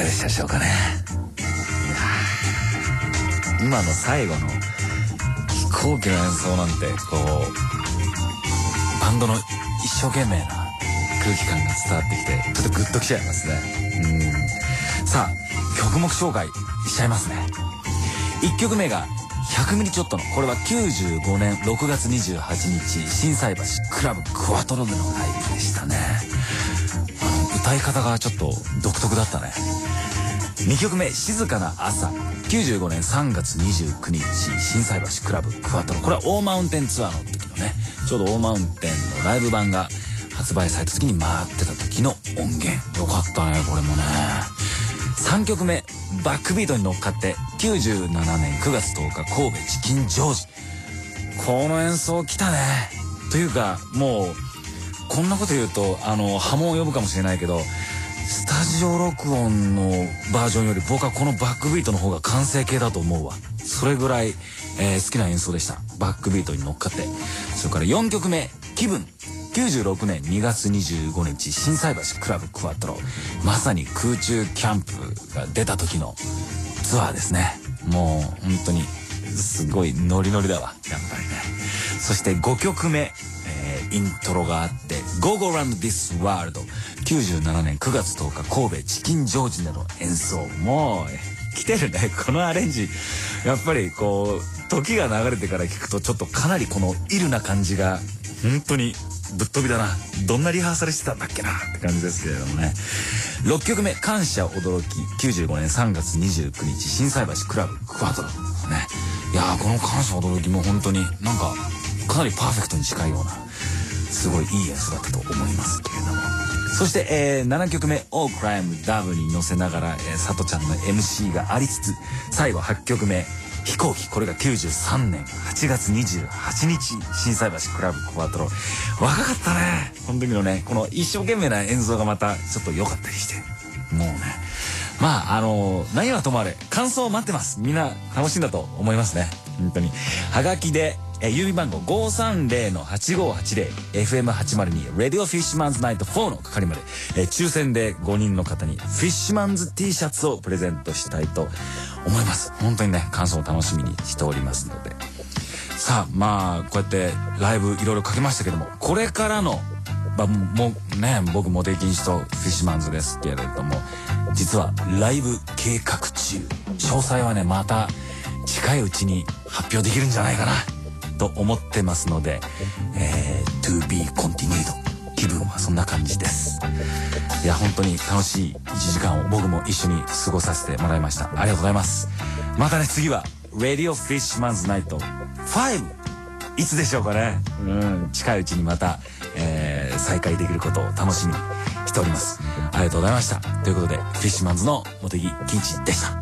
がでしたでしょうかね。今の最後の飛行機の演奏なんてこうバンドの一生懸命な空気感が伝わってきてちょっとグッときちゃいますね。さあ曲目紹介しちゃいますね。1曲目が100ミリちょっとのこれは95年6月28日心斎橋クラブクワトロでのライブでしたね。歌い方がちょっと独特だったね。2曲目静かな朝。95年3月29日心斎橋クラブクワトロ。これはオーマウンテンツアーの時のねちょうどオーマウンテンのライブ版が発売された時に回ってた時の音源。よかったねこれもね。3曲目バックビートに乗っかって97年9月10日神戸チキンジョージ。この演奏来たね。というかもうこんなこと言うとあの波紋を呼ぶかもしれないけどスタジオ録音のバージョンより僕はこのバックビートの方が完成形だと思うわ。それぐらい、えー、好きな演奏でした。バックビートに乗っかって。それから4曲目「気分」96年2月25日心斎橋クラブクワットロ。まさに空中キャンプが出た時のツアーですね。もう本当にすごいノリノリだわ。やっぱりね。そして5曲目、イントロがあって「Go Go Round This World」97年9月10日神戸チキンジョージでの演奏。もう来てるね。このアレンジ。やっぱりこう時が流れてから聞くとちょっとかなりこのイルな感じが本当にぶっ飛びだな。どんなリハーサルしてたんだっけなって感じですけれどもね。6曲目「感謝驚き」95年3月29日心斎橋クラブクワトロ。ね。いやこの「感謝驚き」も本当になんかかなりパーフェクトに近いような。すごいいい演奏だったと思いますけれども。そして、えー、7曲目「オークライムダブ」に乗せながら、えー、さとちゃんの MC がありつつ最後8曲目飛行機。これが93年8月28日心斎橋クラブクワトロ若かったね。この時のねこの一生懸命な演奏がまたちょっと良かったりして。もうね。まああの、何はともあれ感想を待ってます。みんな楽しいんだと思いますね。本当に。はがきでえ郵便番号530-8580 FM802 レディオフィッシュマンズナイト4の係まで、え抽選で5人の方にフィッシュマンズ T シャツをプレゼントしたいと思います。本当にね感想を楽しみにしておりますので。さあまあこうやってライブいろいろかけましたけどもこれからのまあ、もうね僕モテ禁止とフィッシュマンズですけれども実はライブ計画中詳細はねまた近いうちに発表できるんじゃないかな。と思ってますので、えー、to be continued. 気分はそんな感じです。いや本当に楽しい1時間を僕も一緒に過ごさせてもらいました。ありがとうございます。またね次は Radio Fishman's Night. 5いつでしょうかね。うん近いうちにまた、えー、再開できることを楽しみにしております。ありがとうございました。ということでフィッシュマンズの茂木金一でした。